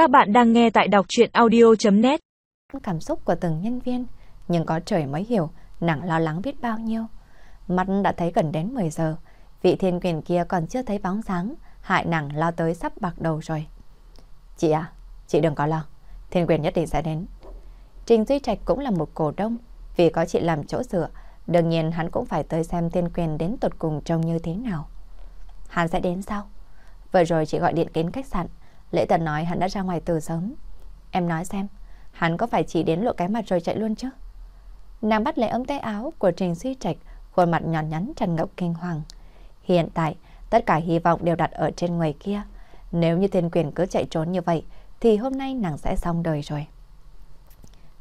Các bạn đang nghe tại đọc chuyện audio.net Cảm xúc của từng nhân viên, nhưng có trời mới hiểu, nàng lo lắng biết bao nhiêu. Mắt đã thấy gần đến 10 giờ, vị thiên quyền kia còn chưa thấy bóng dáng, hại nàng lo tới sắp bạc đầu rồi. Chị à, chị đừng có lo, thiên quyền nhất định sẽ đến. Trình Duy Trạch cũng là một cổ đông, vì có chị làm chỗ dựa, đương nhiên hắn cũng phải tới xem thiên quyền đến tột cùng trông như thế nào. Hắn sẽ đến sao? Vừa rồi chị gọi điện đến khách sạn, Lễ Tần nói hắn đã ra ngoài từ sớm. Em nói xem, hắn có phải chỉ đến lộ cái mặt rồi chạy luôn chứ? Nàng bắt lấy ống tay áo của Trình Duy Trạch, khuôn mặt nhọn nhắn tràn ngập kinh hoàng. Hiện tại, tất cả hy vọng đều đặt ở trên người kia. Nếu như thiên quyền cứ chạy trốn như vậy, thì hôm nay nàng sẽ xong đời rồi.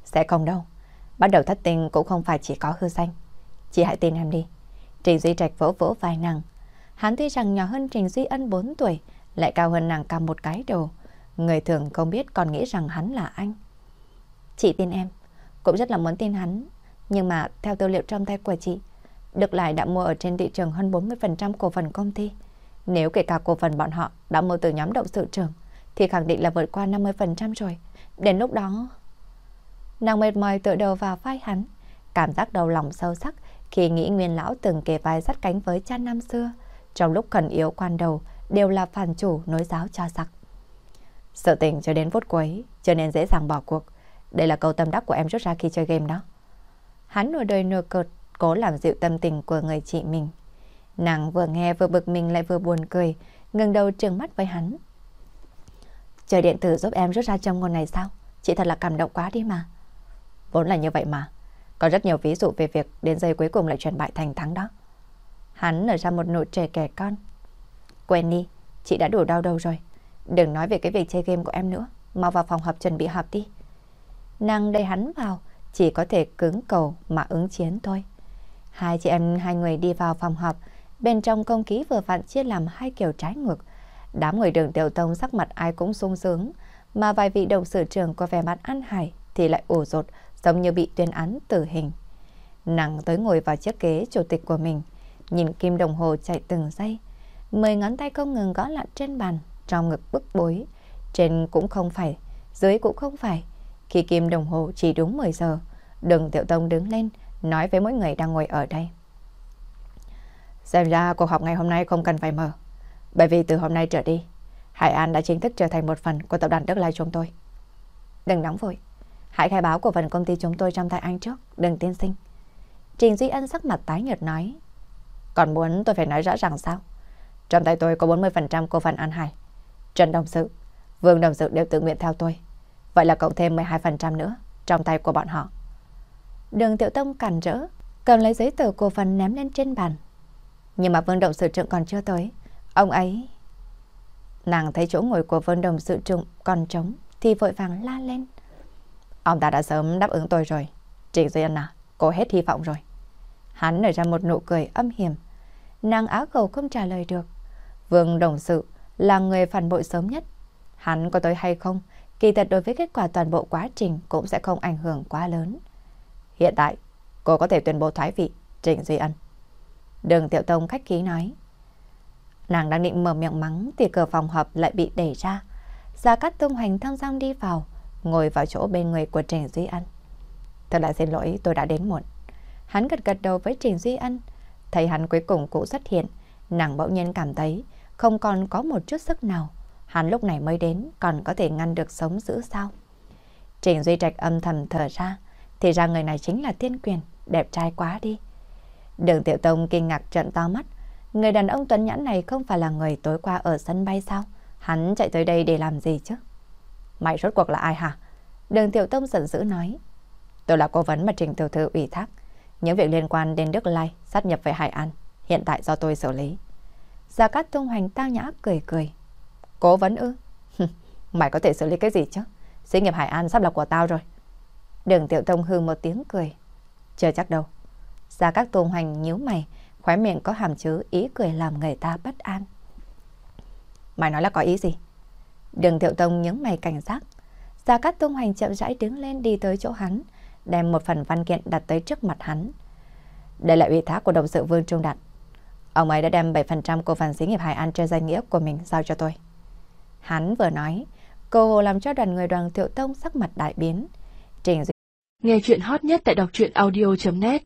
Sẽ không đâu. Bắt đầu thất tình cũng không phải chỉ có hư danh. Chị hãy tin em đi. Trình Duy Trạch vỗ vỗ vai nàng. Hắn tuy rằng nhỏ hơn Trình Duy Ân 4 tuổi, lại cao hơn nàng cả một cái đầu. Người thường không biết còn nghĩ rằng hắn là anh. Chị tin em, cũng rất là muốn tin hắn. Nhưng mà theo tư liệu trong tay của chị, Đức Lại đã mua ở trên thị trường hơn 40% cổ phần công ty. Nếu kể cả cổ phần bọn họ đã mua từ nhóm động sự trưởng, thì khẳng định là vượt qua 50% rồi. Đến lúc đó... Nàng mệt mỏi tựa đầu vào vai hắn, cảm giác đầu lòng sâu sắc khi nghĩ nguyên lão từng kề vai sát cánh với cha năm xưa. Trong lúc khẩn yếu quan đầu, đều là phản chủ nối giáo cho giặc. Sự tình cho đến phút cuối, cho nên dễ dàng bỏ cuộc. Đây là câu tâm đắc của em rút ra khi chơi game đó. Hắn nửa đời nửa cợt, cố làm dịu tâm tình của người chị mình. Nàng vừa nghe vừa bực mình lại vừa buồn cười, ngừng đầu trừng mắt với hắn. Chơi điện tử giúp em rút ra trong ngôn này sao? Chị thật là cảm động quá đi mà. Vốn là như vậy mà. Có rất nhiều ví dụ về việc đến giây cuối cùng lại chuyển bại thành thắng đó. Hắn nở ra một nụ trẻ kẻ con. Quen đi, chị đã đủ đau đầu rồi. Đừng nói về cái việc chơi game của em nữa. Mau vào phòng họp chuẩn bị họp đi. Nàng đầy hắn vào, chỉ có thể cứng cầu mà ứng chiến thôi. Hai chị em hai người đi vào phòng họp, bên trong không khí vừa vặn chia làm hai kiểu trái ngược. Đám người đường tiểu tông sắc mặt ai cũng sung sướng, mà vài vị đồng sự trưởng có vẻ mặt ăn hải thì lại ủ rột, giống như bị tuyên án tử hình. Nàng tới ngồi vào chiếc ghế chủ tịch của mình, nhìn kim đồng hồ chạy từng giây, Mười ngón tay không ngừng gõ lặn trên bàn, trong ngực bức bối. Trên cũng không phải, dưới cũng không phải. Khi kim đồng hồ chỉ đúng 10 giờ, đường tiểu tông đứng lên, nói với mỗi người đang ngồi ở đây. Xem ra cuộc họp ngày hôm nay không cần phải mở. Bởi vì từ hôm nay trở đi, Hải An đã chính thức trở thành một phần của tập đoàn Đức Lai chúng tôi. Đừng nóng vội. Hãy khai báo của phần công ty chúng tôi trong tay anh trước, đừng tiên sinh. Trình Duy Ân sắc mặt tái nhợt nói. Còn muốn tôi phải nói rõ ràng sao? Trong tay tôi có 40% cổ phần An Hải. Trần Đồng Sự, Vương Đồng Sự đều tự nguyện theo tôi. Vậy là cộng thêm 12% nữa trong tay của bọn họ. Đường Tiểu Tông cản rỡ, cầm lấy giấy tờ cổ phần ném lên trên bàn. Nhưng mà Vương Đồng Sự Trượng còn chưa tới. Ông ấy... Nàng thấy chỗ ngồi của Vương Đồng Sự Trượng còn trống thì vội vàng la lên. Ông ta đã sớm đáp ứng tôi rồi. Trịnh Duy Ân à, cô hết hy vọng rồi. Hắn nở ra một nụ cười âm hiểm. Nàng á khẩu không trả lời được. Vương Đồng Sự là người phản bội sớm nhất. Hắn có tới hay không, kỳ thật đối với kết quả toàn bộ quá trình cũng sẽ không ảnh hưởng quá lớn. Hiện tại, cô có thể tuyên bố thoái vị, Trịnh Duy Ân. Đường Tiểu Tông khách khí nói. Nàng đang định mở miệng mắng thì cửa phòng họp lại bị đẩy ra. Gia Cát Tung hoành thăng giang đi vào, ngồi vào chỗ bên người của Trình Duy Ân. Thật là xin lỗi tôi đã đến muộn. Hắn gật gật đầu với Trình Duy Ân. Thấy hắn cuối cùng cũng xuất hiện, nàng bỗng nhiên cảm thấy không còn có một chút sức nào. Hắn lúc này mới đến còn có thể ngăn được sống giữ sao? Trình Duy Trạch âm thầm thở ra, thì ra người này chính là thiên quyền, đẹp trai quá đi. Đường Tiểu Tông kinh ngạc trợn to mắt, người đàn ông tuấn nhãn này không phải là người tối qua ở sân bay sao? Hắn chạy tới đây để làm gì chứ? Mày rốt cuộc là ai hả? Đường Tiểu Tông giận dữ nói. Tôi là cố vấn mà Trình Tiểu Thư ủy thác. Những việc liên quan đến Đức Lai sát nhập về Hải An, hiện tại do tôi xử lý. Gia Cát Thông Hoành tao nhã cười cười. Cố vấn ư? Mày có thể xử lý cái gì chứ? Sĩ nghiệp Hải An sắp là của tao rồi. Đường Tiểu Tông hư một tiếng cười. Chưa chắc đâu. Gia Cát Thông Hoành nhíu mày, khóe miệng có hàm chứa ý cười làm người ta bất an. Mày nói là có ý gì? Đường Tiểu Tông nhướng mày cảnh giác. Gia Cát Tung Hoành chậm rãi đứng lên đi tới chỗ hắn, đem một phần văn kiện đặt tới trước mặt hắn. Đây là ủy thác của đồng sự Vương Trung Đạt. Ông ấy đã đem 7% cổ phần xí nghiệp Hải An cho danh nghĩa của mình giao cho tôi. Hắn vừa nói, cô hồ làm cho đoàn người đoàn thiệu tông sắc mặt đại biến. Trình Duy... Nghe chuyện hot nhất tại đọc truyện audio.net